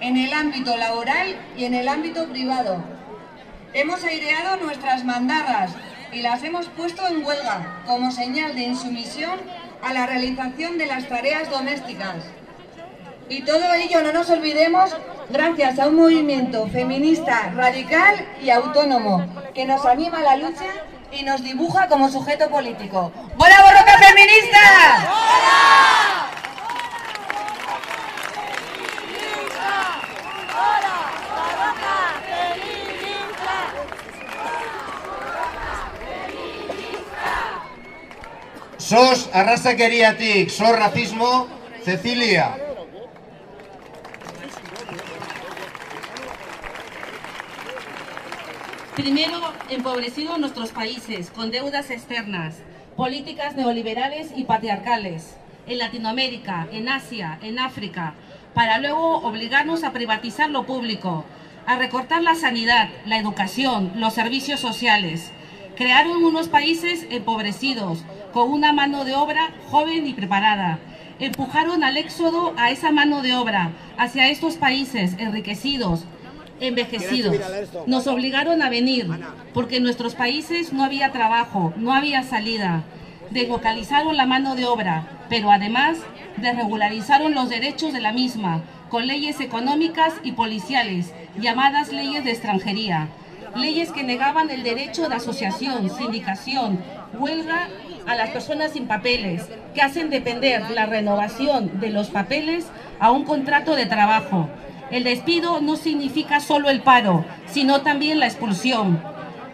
en el ámbito laboral y en el ámbito privado. Hemos aireado nuestras mandadas y las hemos puesto en huelga como señal de insumisión a la realización de las tareas domésticas. Y todo ello, no nos olvidemos, gracias a un movimiento feminista radical y autónomo que nos anima a la lucha y nos dibuja como sujeto político. ¡Buena borroca feminista! Sos arrasakeriatik, sos racismo, Cecilia. Primero, empobrecido nuestros países con deudas externas, políticas neoliberales y patriarcales, en Latinoamérica, en Asia, en África, para luego obligarnos a privatizar lo público, a recortar la sanidad, la educación, los servicios sociales. Crearon unos países empobrecidos, con una mano de obra joven y preparada. Empujaron al éxodo a esa mano de obra hacia estos países enriquecidos, envejecidos. Nos obligaron a venir porque en nuestros países no había trabajo, no había salida. Deslocalizaron la mano de obra, pero además desregularizaron los derechos de la misma con leyes económicas y policiales, llamadas leyes de extranjería. Leyes que negaban el derecho de asociación, sindicación, huelga a las personas sin papeles, que hacen depender la renovación de los papeles a un contrato de trabajo. El despido no significa solo el paro, sino también la expulsión.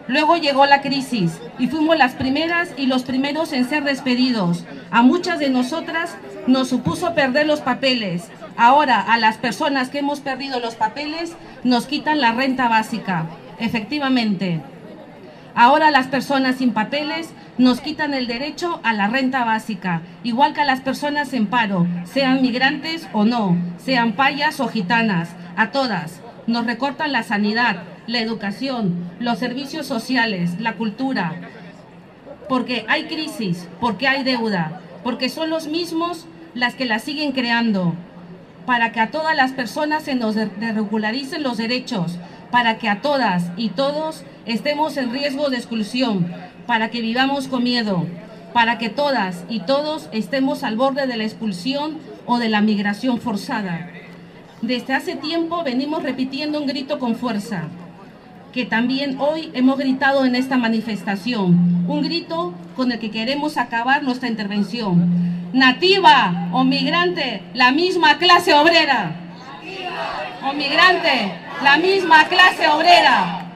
Luego llegó la crisis y fuimos las primeras y los primeros en ser despedidos. A muchas de nosotras nos supuso perder los papeles. Ahora a las personas que hemos perdido los papeles nos quitan la renta básica. Efectivamente, ahora las personas sin papeles nos quitan el derecho a la renta básica, igual que a las personas en paro, sean migrantes o no, sean payas o gitanas, a todas. Nos recortan la sanidad, la educación, los servicios sociales, la cultura, porque hay crisis, porque hay deuda, porque son los mismos las que la siguen creando, para que a todas las personas se nos regularicen los derechos, para que a todas y todos estemos en riesgo de exclusión, para que vivamos con miedo, para que todas y todos estemos al borde de la expulsión o de la migración forzada. Desde hace tiempo venimos repitiendo un grito con fuerza, que también hoy hemos gritado en esta manifestación, un grito con el que queremos acabar nuestra intervención. Nativa o migrante, la misma clase obrera. O migrante, la misma clase obrera.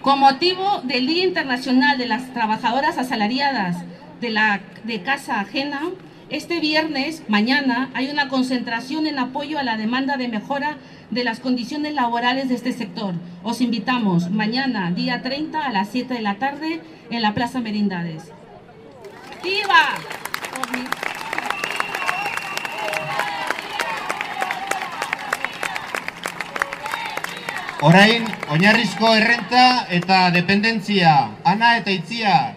Con motivo del Día Internacional de las Trabajadoras Asalariadas de, la, de Casa Ajena, este viernes, mañana, hay una concentración en apoyo a la demanda de mejora de las condiciones laborales de este sector. Os invitamos mañana, día 30, a las 7 de la tarde, en la Plaza Merindades. ¡Viva! Orain, oinarrizko errenta eta dependentzia. Ana eta Itziar.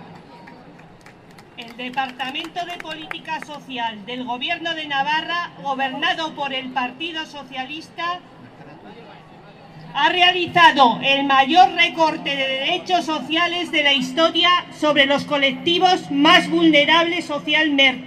El Departamento de Política Social del Gobierno de Navarra, gobernado por el Partido Socialista, ha realizado el mayor recorte de derechos sociales de la historia sobre los colectivos más vulnerables socialmente,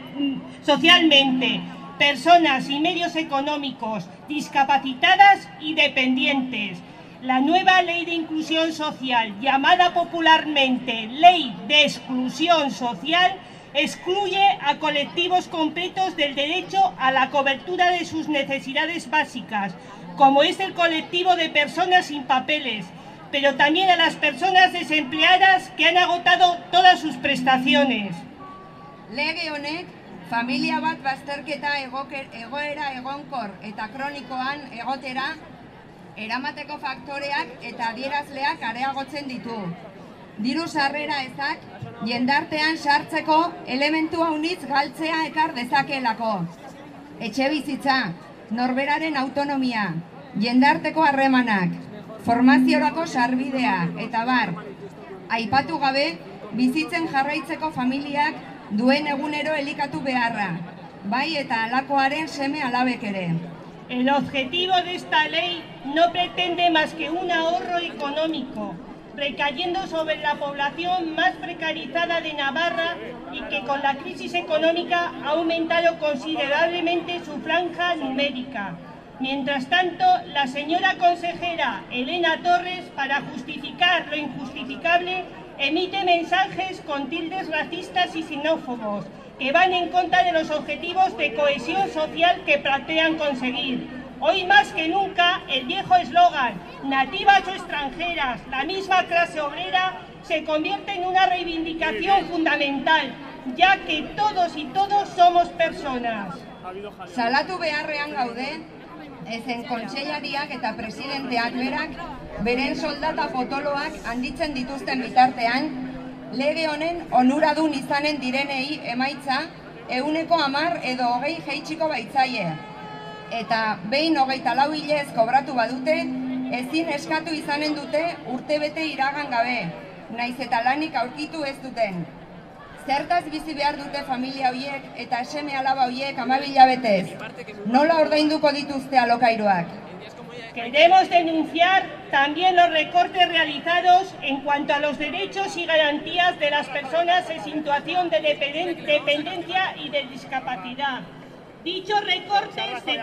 personas y medios económicos, discapacitadas y dependientes, la nueva ley de inclusión social, llamada popularmente Ley de Exclusión Social, excluye a colectivos completos del derecho a la cobertura de sus necesidades básicas, como es el colectivo de personas sin papeles, pero también a las personas desempleadas que han agotado todas sus prestaciones. Lege honek, familia bat bazterketa egoera egonkor eta kronikoan egotera eramateko faktoreak eta adierazleak areagotzen ditu. Diru sarrera ezak, jendartean sartzeko elementu haunitz galtzea ekar dezakeelako. Etxe bizitza, norberaren autonomia, jendarteko harremanak, formaziorako sarbidea eta bar. Aipatu gabe, bizitzen jarraitzeko familiak duen egunero elikatu beharra, bai eta alakoaren seme alabek ere. El objetivo de esta ley no pretende más que un ahorro económico, recayendo sobre la población más precarizada de Navarra y que con la crisis económica ha aumentado considerablemente su franja numérica. Mientras tanto, la señora consejera Elena Torres, para justificar lo injustificable, emite mensajes con tildes racistas y xenófobos que van en contra de los objetivos de cohesión social que plantean conseguir. Hoy más que nunca, el viejo eslogan, nativas o extranjeras, la misma clase obrera, se convierte en una reivindicación fundamental, ya que todos y todos somos personas. Salatu beharrean gaude, ezen kontseilariak eta presidenteak berak beren soldata potoloak handitzen dituzten bitartean, lege honen onuradun izanen direnei emaitza euneko hamar edo hogei jeitsiko baitzaie. Eta behin hogeita lau hilez kobratu badute, ezin eskatu izanen dute urtebete iragan gabe, naiz eta lanik aurkitu ez duten. Zertaz bizi behar dute familia hoiek eta seme alaba hoiek amabila betez. Nola ordainduko dituzte alokairuak? Queremos denunciar también los recortes realizados en cuanto a los derechos y garantías de las personas en situación de dependen- dependencia y de discapacidad. Dichos recortes se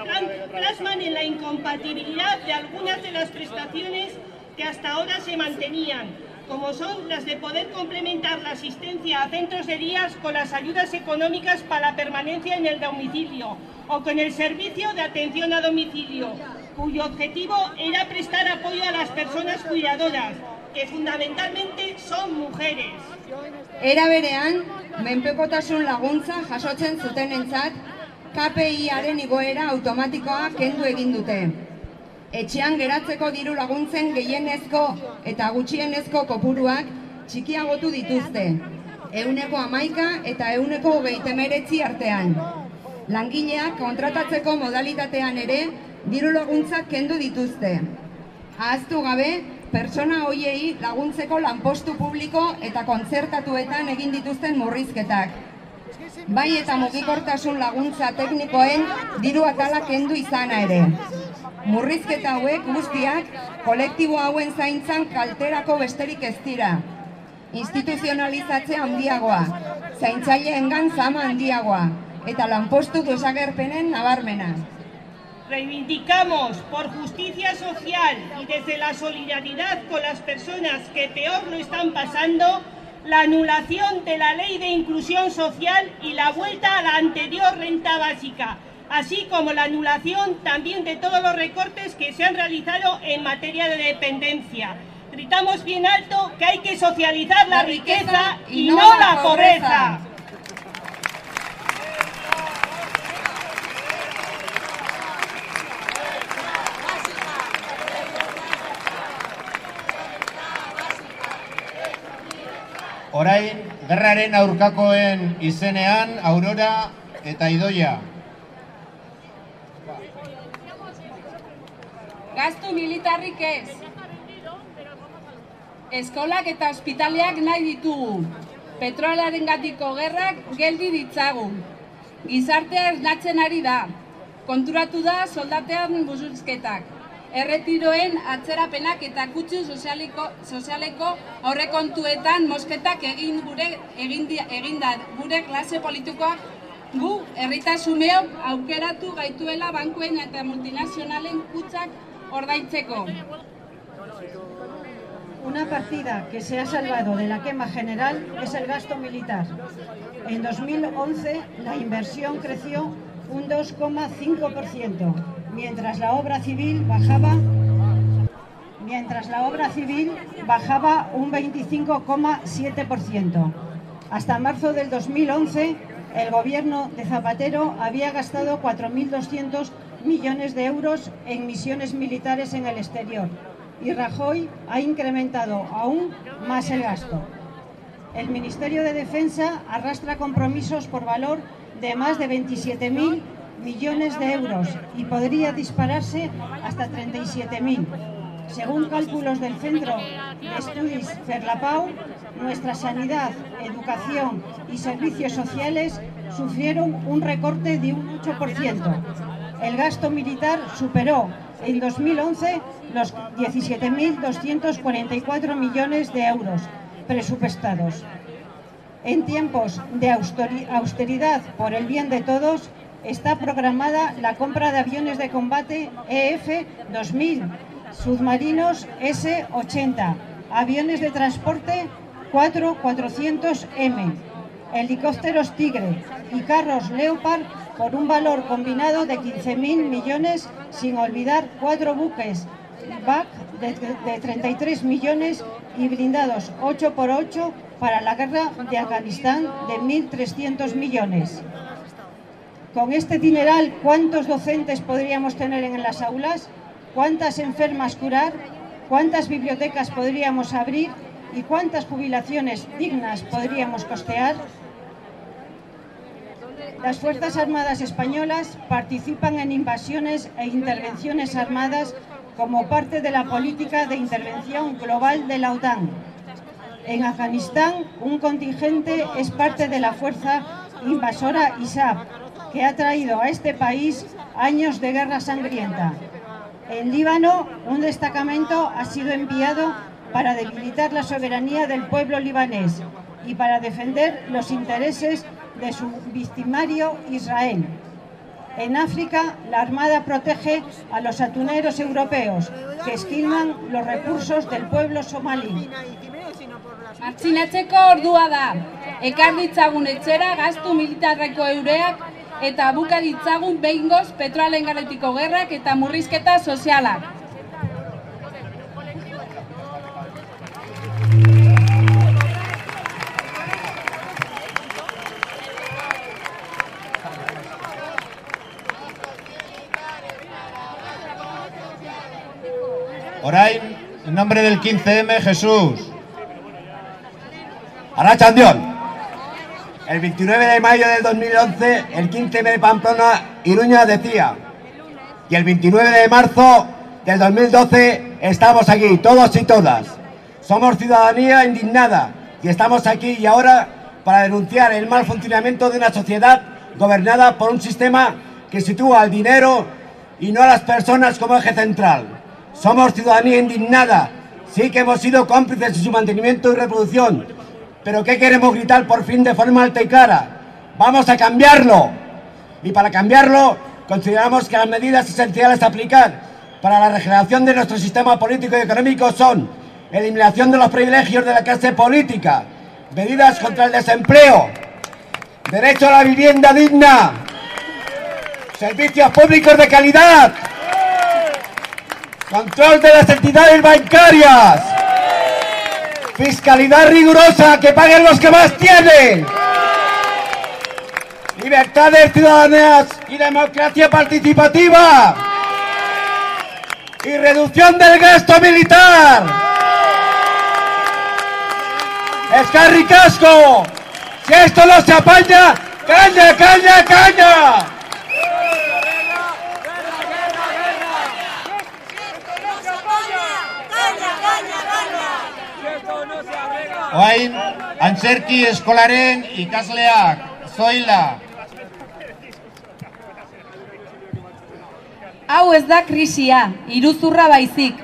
plasman en la incompatibilidad de algunas de las prestaciones que hasta ahora se mantenían, como son las de poder complementar la asistencia a centros de días con las ayudas económicas para la permanencia en el domicilio o con el servicio de atención a domicilio, cuyo objetivo era prestar apoyo a las personas cuidadoras, que fundamentalmente son mujeres. Era berean, menpekotasun laguntza jasotzen zutenentzat KPI-aren igoera automatikoa kendu egin dute. Etxean geratzeko diru laguntzen gehienezko eta gutxienezko kopuruak txikiagotu dituzte. Euneko amaika eta euneko hogeita hemeretzi artean. Langileak kontratatzeko modalitatean ere diru laguntzak kendu dituzte. Ahaztu gabe, pertsona hoiei laguntzeko lanpostu publiko eta kontzertatuetan egin dituzten murrizketak. Bai eta mugikortasun laguntza teknikoen diru atala kendu izana ere. Murrizketa hauek guztiak kolektibo hauen zaintzan kalterako besterik ez dira. Instituzionalizatze handiagoa, zaintzaileengan zama handiagoa eta lanpostu desagerpenen nabarmena. Reivindicamos por justicia social y desde la solidaridad con las personas que peor lo están pasando la anulación de la ley de inclusión social y la vuelta a la anterior renta básica, así como la anulación también de todos los recortes que se han realizado en materia de dependencia. Gritamos bien alto que hay que socializar la, riqueza y, no, la pobreza. Orain, gerraren aurkakoen izenean, Aurora eta Idoia. Gastu militarrik ez. Eskolak eta ospitaleak nahi ditugu. Petrolaren gatiko gerrak geldi ditzagun. Gizartea esnatzen ari da. Konturatu da soldatean buzuzketak. Erretiroen atzerapenak eta kutsu sozialiko, sozialeko aurrekontuetan mosketak egin gure egin, egin da gure klase politikoak gu herritasumeok aukeratu gaituela bankuen eta multinazionalen kutsak ordaintzeko. Una partida que se ha salvado de la quema general es el gasto militar. En 2011 la inversión creció un 2,5%, mientras la obra civil bajaba mientras la obra civil bajaba un 25,7%. Hasta marzo del 2011, el gobierno de Zapatero había gastado 4.200 millones de euros en misiones militares en el exterior y Rajoy ha incrementado aún más el gasto. El Ministerio de Defensa arrastra compromisos por valor de más de 27.000 millones de euros y podría dispararse hasta 37.000. Según cálculos del Centro de Estudios Ferlapau, nuestra sanidad, educación y servicios sociales sufrieron un recorte de un 8%. El gasto militar superó en 2011 los 17.244 millones de euros presupuestados. En tiempos de austeridad por el bien de todos, está programada la compra de aviones de combate EF-2000, submarinos S-80, aviones de transporte 4-400M, helicópteros Tigre y carros Leopard por un valor combinado de 15.000 millones, sin olvidar cuatro buques BAC de, de 33 millones y blindados 8 por 8 para la guerra de Afganistán de 1.300 millones. Con este dineral, ¿cuántos docentes podríamos tener en las aulas? ¿Cuántas enfermas curar? ¿Cuántas bibliotecas podríamos abrir? ¿Y cuántas jubilaciones dignas podríamos costear? Las Fuerzas Armadas Españolas participan en invasiones e intervenciones armadas como parte de la política de intervención global de la OTAN. En Afganistán, un contingente es parte de la fuerza invasora ISAF, que ha traído a este país años de guerra sangrienta. En Líbano, un destacamento ha sido enviado para debilitar la soberanía del pueblo libanés y para defender los intereses de su victimario Israel. En África, la Armada protege a los atuneros europeos que esquilman los recursos del pueblo somalí. Martxinatzeko ordua da, ekar ditzagun etxera gastu militarreko eureak eta buka ditzagun behingoz petroalen garetiko gerrak eta murrizketa sozialak. Orain, en nombre del 15M, Jesús. Arrachandión. El 29 de mayo del 2011, el 15M de Pamplona, Iruña decía. Y el 29 de marzo del 2012 estamos aquí, todos y todas. Somos ciudadanía indignada y estamos aquí y ahora para denunciar el mal funcionamiento de una sociedad gobernada por un sistema que sitúa al dinero y no a las personas como eje central. Somos ciudadanía indignada, sí que hemos sido cómplices de su mantenimiento y reproducción, pero ¿qué queremos gritar por fin de forma alta y clara? Vamos a cambiarlo. Y para cambiarlo, consideramos que las medidas esenciales a aplicar para la regeneración de nuestro sistema político y económico son eliminación de los privilegios de la clase política, medidas contra el desempleo, derecho a la vivienda digna, servicios públicos de calidad, Control de las entidades bancarias. Fiscalidad rigurosa, que paguen los que más tienen. Libertades ciudadanas y democracia participativa. Y reducción del gasto militar. Escarri Casco. Si esto no se apaña, caña, caña, caña. Oain, antzerki eskolaren ikasleak, zoila. Hau ez da krisia, iruzurra baizik.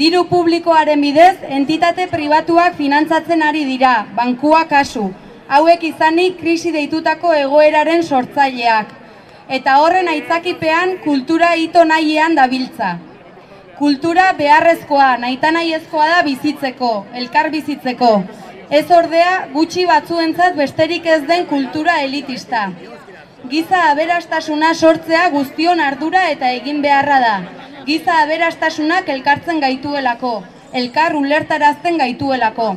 Diru publikoaren bidez, entitate pribatuak finantzatzen ari dira, bankua kasu. Hauek izanik krisi deitutako egoeraren sortzaileak. Eta horren aitzakipean kultura hito nahiean dabiltza. Kultura beharrezkoa, naita nahiezkoa da bizitzeko, elkar bizitzeko. Ez ordea, gutxi batzuentzat besterik ez den kultura elitista. Giza aberastasuna sortzea guztion ardura eta egin beharra da. Giza aberastasunak elkartzen gaituelako, elkar ulertarazten gaituelako.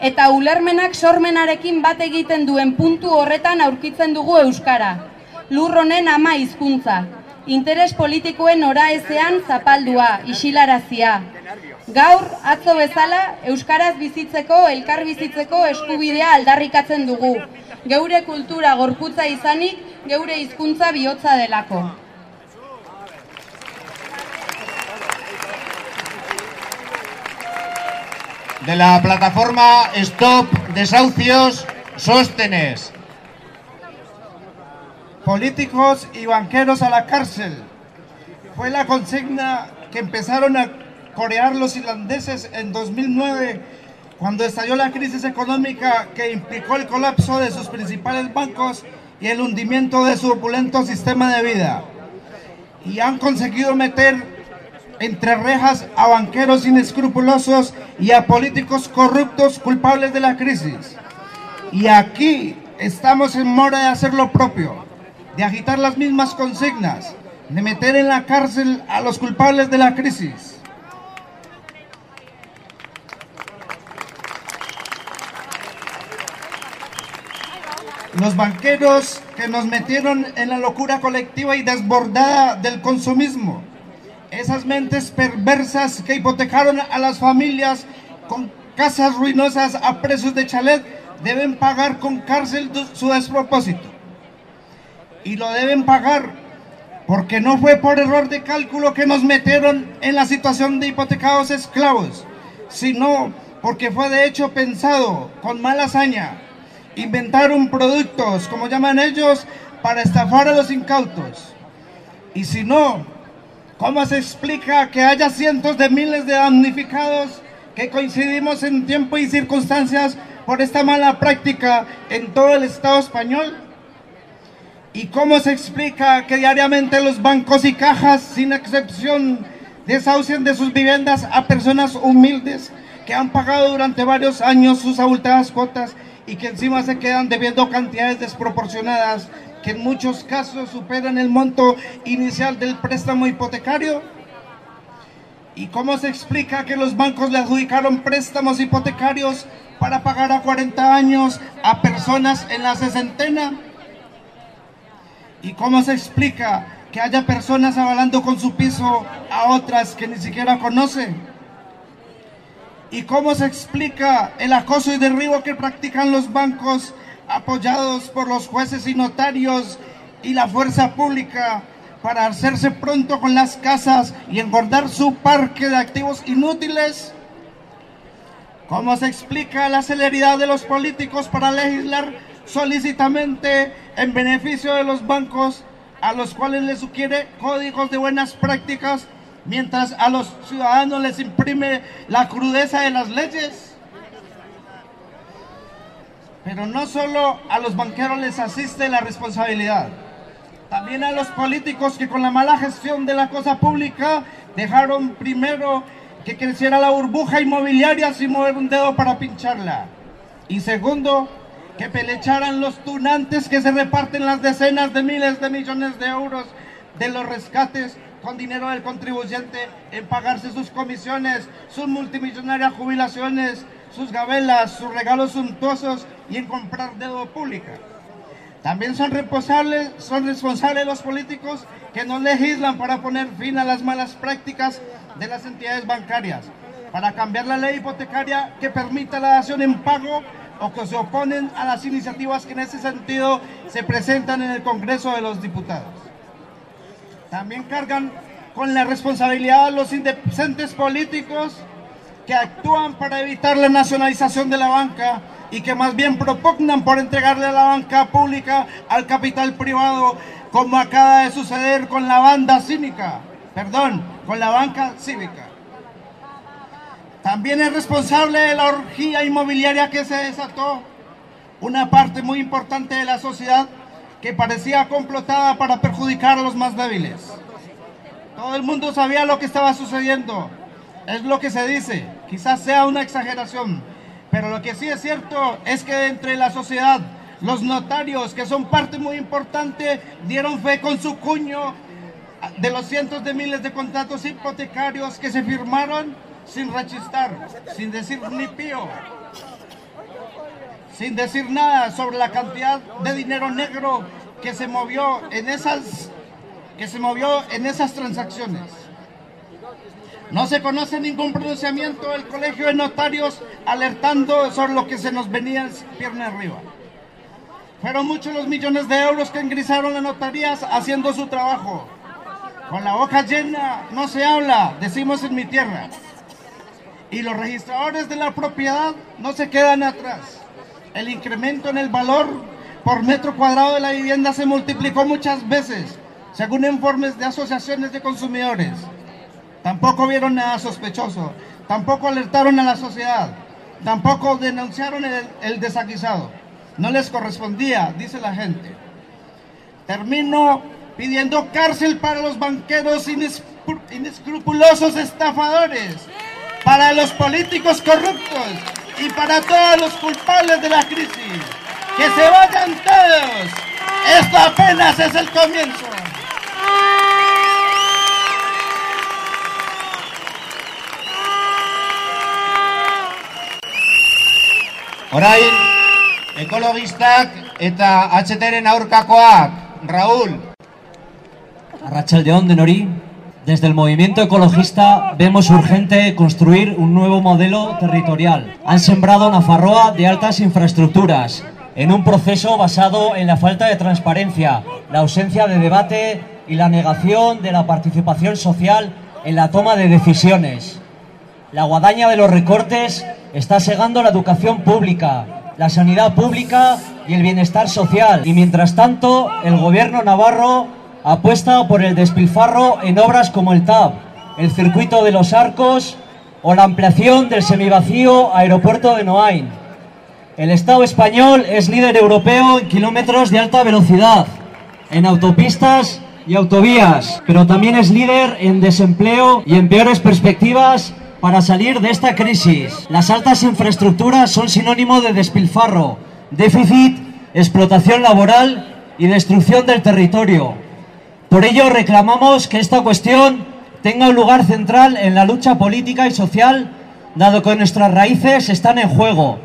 Eta ulermenak sormenarekin bat egiten duen puntu horretan aurkitzen dugu Euskara. Lurronen ama hizkuntza, Interes politikoen noraezean zapaldua, isilarazia. Gaur, atzo bezala, euskaraz bizitzeko, elkar bizitzeko eskubidea aldarrikatzen dugu. Geure kultura gorputza izanik, geure hizkuntza bihotza delako. De la plataforma Stop Desahucios sostenes. Políticos y banqueros a la cárcel. Fue la consigna que empezaron a corear los irlandeses en 2009 cuando estalló la crisis económica que implicó el colapso de sus principales bancos y el hundimiento de su opulento sistema de vida. Y han conseguido meter entre rejas a banqueros inescrupulosos y a políticos corruptos culpables de la crisis. Y aquí estamos en mora de hacer lo propio, de agitar las mismas consignas, de meter en la cárcel a los culpables de la crisis. Los banqueros que nos metieron en la locura colectiva y desbordada del consumismo. Esas mentes perversas que hipotecaron a las familias con casas ruinosas a precios de chalet deben pagar con cárcel su despropósito. Y lo deben pagar porque no fue por error de cálculo que nos metieron en la situación de hipotecados esclavos, sino porque fue de hecho pensado con mala hazaña inventaron productos, como llaman ellos, para estafar a los incautos. Y si no, ¿cómo se explica que haya cientos de miles de damnificados que coincidimos en tiempo y circunstancias por esta mala práctica en todo el Estado español? ¿Y cómo se explica que diariamente los bancos y cajas, sin excepción, desahucian de sus viviendas a personas humildes que han pagado durante varios años sus abultadas cuotas y que encima se quedan debiendo cantidades desproporcionadas que en muchos casos superan el monto inicial del préstamo hipotecario? ¿Y cómo se explica que los bancos le adjudicaron préstamos hipotecarios para pagar a 40 años a personas en la sesentena? ¿Y cómo se explica que haya personas avalando con su piso a otras que ni siquiera conocen? ¿Y cómo se explica el acoso y derribo que practican los bancos apoyados por los jueces y notarios y la fuerza pública para hacerse pronto con las casas y engordar su parque de activos inútiles? ¿Cómo se explica la celeridad de los políticos para legislar solícitamente en beneficio de los bancos a los cuales les sugiere códigos de buenas prácticas mientras a los ciudadanos les imprime la crudeza de las leyes. Pero no solo a los banqueros les asiste la responsabilidad, también a los políticos que con la mala gestión de la cosa pública dejaron primero que creciera la burbuja inmobiliaria sin mover un dedo para pincharla. Y segundo, que pelecharan los tunantes que se reparten las decenas de miles de millones de euros de los rescates con dinero del contribuyente en pagarse sus comisiones, sus multimillonarias jubilaciones, sus gabelas, sus regalos suntuosos y en comprar deuda pública. También son responsables, son responsables los políticos que no legislan para poner fin a las malas prácticas de las entidades bancarias, para cambiar la ley hipotecaria que permita la dación en pago o que se oponen a las iniciativas que en ese sentido se presentan en el Congreso de los Diputados. También cargan con la responsabilidad de los indecentes políticos que actúan para evitar la nacionalización de la banca y que más bien propugnan por entregarle a la banca pública al capital privado, como acaba de suceder con la banda cínica, perdón, con la banca cívica. También es responsable de la orgía inmobiliaria que se desató una parte muy importante de la sociedad que parecía complotada para perjudicar a los más débiles. Todo el mundo sabía lo que estaba sucediendo. Es lo que se dice. Quizás sea una exageración. Pero lo que sí es cierto es que entre la sociedad, los notarios, que son parte muy importante, dieron fe con su cuño de los cientos de miles de contratos hipotecarios que se firmaron sin rechistar, sin decir ni pío sin decir nada sobre la cantidad de dinero negro que se movió en esas que se movió en esas transacciones. No se conoce ningún pronunciamiento del Colegio de Notarios alertando sobre lo que se nos venía pierna arriba. Fueron muchos los millones de euros que ingresaron las notarías haciendo su trabajo. Con la boca llena no se habla, decimos en mi tierra. Y los registradores de la propiedad no se quedan atrás. El incremento en el valor por metro cuadrado de la vivienda se multiplicó muchas veces, según informes de asociaciones de consumidores. Tampoco vieron nada sospechoso, tampoco alertaron a la sociedad, tampoco denunciaron el, el desaguisado. No les correspondía, dice la gente. Termino pidiendo cárcel para los banqueros inescrupulosos estafadores, para los políticos corruptos y para todos los culpables de la crisis. ¡Que se vayan todos! Esto apenas es el comienzo. Orain, ekologistak eta HTren aurkakoak, Raúl. Arrachaldeón de Nori. Desde el movimiento ecologista vemos urgente construir un nuevo modelo territorial. Han sembrado Nafarroa de altas infraestructuras, en un proceso basado en la falta de transparencia, la ausencia de debate y la negación de la participación social en la toma de decisiones. La guadaña de los recortes está segando la educación pública, la sanidad pública y el bienestar social. Y mientras tanto, el gobierno navarro apuesta por el despilfarro en obras como el TAP, el circuito de los arcos o la ampliación del semivacío aeropuerto de Noain. El Estado español es líder europeo en kilómetros de alta velocidad, en autopistas y autovías, pero también es líder en desempleo y en peores perspectivas para salir de esta crisis. Las altas infraestructuras son sinónimo de despilfarro, déficit, explotación laboral y destrucción del territorio. Por ello reclamamos que esta cuestión tenga un lugar central en la lucha política y social, dado que nuestras raíces están en juego.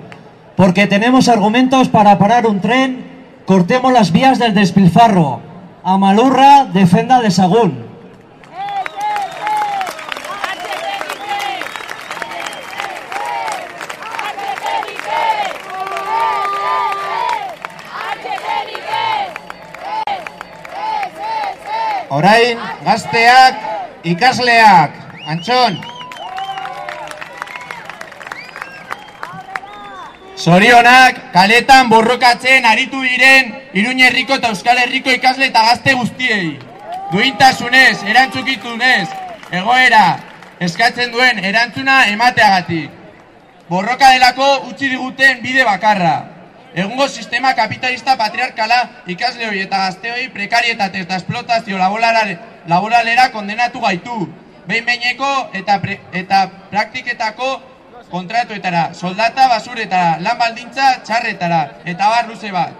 Porque tenemos argumentos para parar un tren, cortemos las vías del despilfarro. Amalurra, defenda de Sagún. Orain, gazteak, ikasleak, Antxon. Zorionak, kaletan borrokatzen aritu diren Iruñ herriko eta Euskal Herriko ikasle eta gazte guztiei. Duintasunez, erantzukitunez, egoera, eskatzen duen erantzuna emateagatik. Borroka delako utzi diguten bide bakarra. Egungo sistema kapitalista patriarkala ikasle hori eta gazte hori prekarietate eta esplotazio laboralera kondenatu gaitu. Behin behineko eta, pre, eta praktiketako kontratuetara, soldata basuretara, lan baldintza txarretara, eta bar luze bat.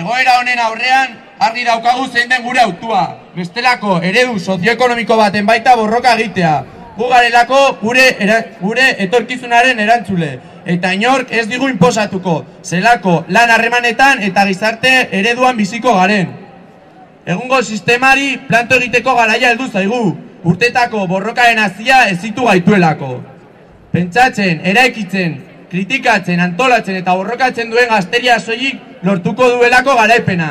Egoera honen aurrean, argi daukagu zein den gure autua. Bestelako eredu sozioekonomiko baten baita borroka egitea. Gugarelako gure, era, gure etorkizunaren erantzule. Eta inork ez digu inposatuko, zelako lan harremanetan eta gizarte ereduan biziko garen. Egungo sistemari planto egiteko garaia heldu zaigu, urtetako borrokaren azia ezitu gaituelako. Pentsatzen, eraikitzen, kritikatzen, antolatzen eta borrokatzen duen gazteria soilik lortuko duelako garaipena.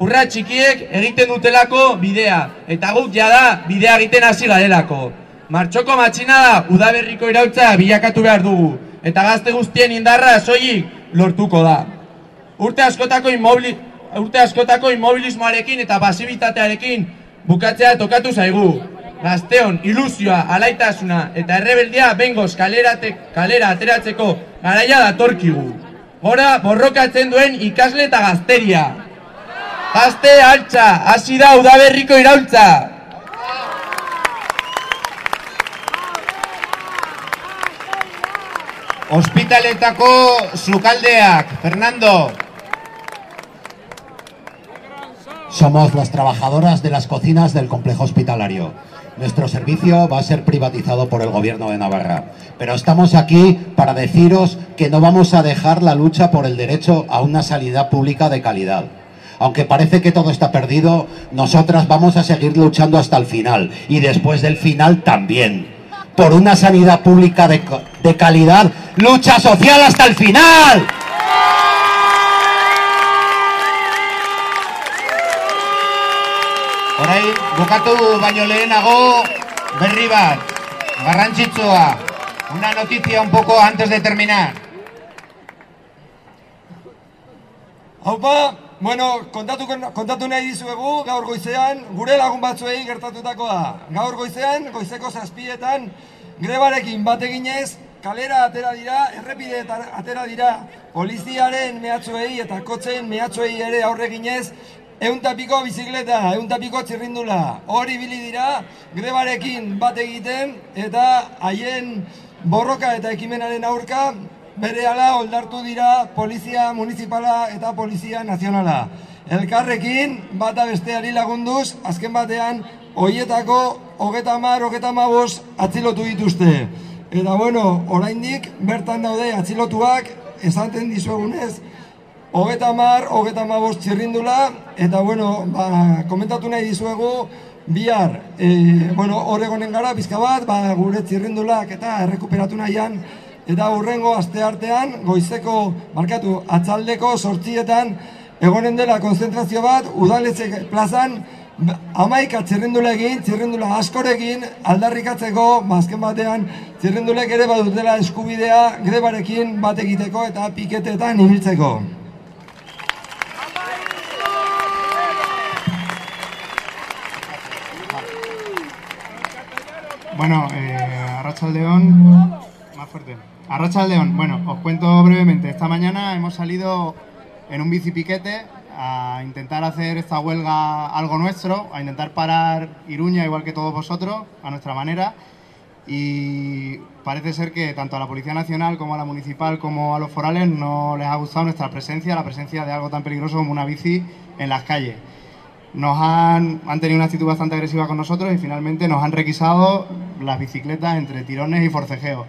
Urra txikiek egiten dutelako bidea, eta guk jada bidea egiten hasi garelako. Martxoko matxina da udaberriko irautza bilakatu behar dugu, eta gazte guztien indarra soilik lortuko da. Urte askotako inmobili, urte askotako inmobilismoarekin eta pasibitatearekin bukatzea tokatu zaigu. Gazteon, ilusioa, alaitasuna eta errebeldia bengoz kaleratek, kalera ateratzeko garaia datorkigu. Gora borrokatzen duen ikasle eta gazteria. Gazte altza, hasi da udaberriko iraultza. Hospitaletako sukaldeak, Fernando. Somos las trabajadoras de las cocinas del complejo hospitalario. Nuestro servicio va a ser privatizado por el gobierno de Navarra. Pero estamos aquí para deciros que no vamos a dejar la lucha por el derecho a una sanidad pública de calidad. Aunque parece que todo está perdido, nosotras vamos a seguir luchando hasta el final. Y después del final también. Por una sanidad pública de, de calidad. Lucha social hasta el final. Orain, bukatu baino lehenago berri bat, garrantzitsua. Una noticia un poco antes de terminar. Haupa, bueno, kontatu, kontatu nahi dizuegu gaur goizean gure lagun batzuei gertatutakoa. Gaur goizean, goizeko zazpietan, grebarekin bat eginez, kalera atera dira, errepideetan atera dira, poliziaren mehatzuei eta kotzen mehatzuei ere aurre ginez, euntapiko bizikleta, euntapiko txirrindula. Hori bili dira, grebarekin bat egiten eta haien borroka eta ekimenaren aurka bere ala oldartu dira polizia municipala eta polizia nazionala. Elkarrekin bata besteari lagunduz, azken batean, hoietako hogeta mar, hogeta mabos atzilotu dituzte. Eta bueno, oraindik bertan daude atzilotuak, esaten dizuegunez, hogeta mar, hogeta mabos txirrindula, eta bueno, ba, komentatu nahi dizuegu, bihar, e, bueno, horregonen gara, bizka bat, ba, gure txirrindulak eta errekuperatu nahian, eta hurrengo aste artean, goizeko, markatu, atzaldeko sortzietan, egonen dela konzentrazio bat, udaletxe plazan, amaika txirrindula egin, txirrindula askorekin, aldarrikatzeko, mazken batean, txirrindulek ere badutela eskubidea grebarekin bat egiteko eta piketetan ibiltzeko. Bueno, eh, Arrachaldeón, más fuerte. Arrachaldeón, bueno, os cuento brevemente. Esta mañana hemos salido en un bicipiquete a intentar hacer esta huelga algo nuestro, a intentar parar Iruña igual que todos vosotros, a nuestra manera. Y parece ser que tanto a la Policía Nacional como a la Municipal como a los forales no les ha gustado nuestra presencia, la presencia de algo tan peligroso como una bici en las calles. Nos han, han tenido una actitud bastante agresiva con nosotros y finalmente nos han requisado las bicicletas entre tirones y forcejeos.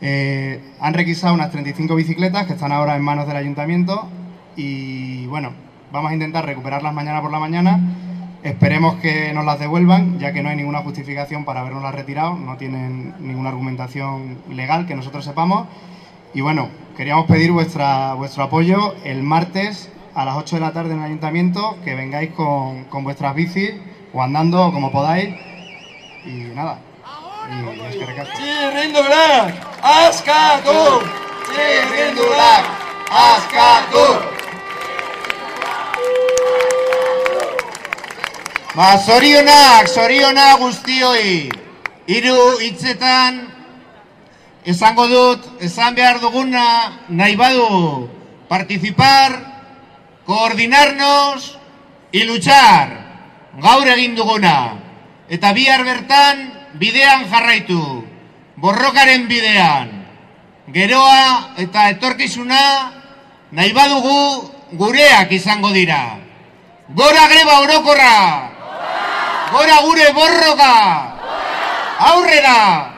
Eh, han requisado unas 35 bicicletas que están ahora en manos del ayuntamiento y bueno, vamos a intentar recuperarlas mañana por la mañana. Esperemos que nos las devuelvan, ya que no hay ninguna justificación para habernoslas retirado, no tienen ninguna argumentación legal que nosotros sepamos. Y bueno, queríamos pedir vuestra, vuestro apoyo el martes a las 8 de la tarde en el ayuntamiento, que vengáis con, con vuestras bicis o andando como podáis. Y nada. Y eskerrik asko. Txirrindulak, askatu! Txirrindulak, askatu! Ba, zorionak, zorionak guztioi. Hiru hitzetan esango dut, esan behar duguna nahi badu participar, koordinarnos y luchar. Gaur egin duguna. Eta bihar bertan bidean jarraitu. Borrokaren bidean. Geroa eta etorkizuna nahi badugu gureak izango dira. Gora greba orokorra! Gora gure borroka! Aurrera!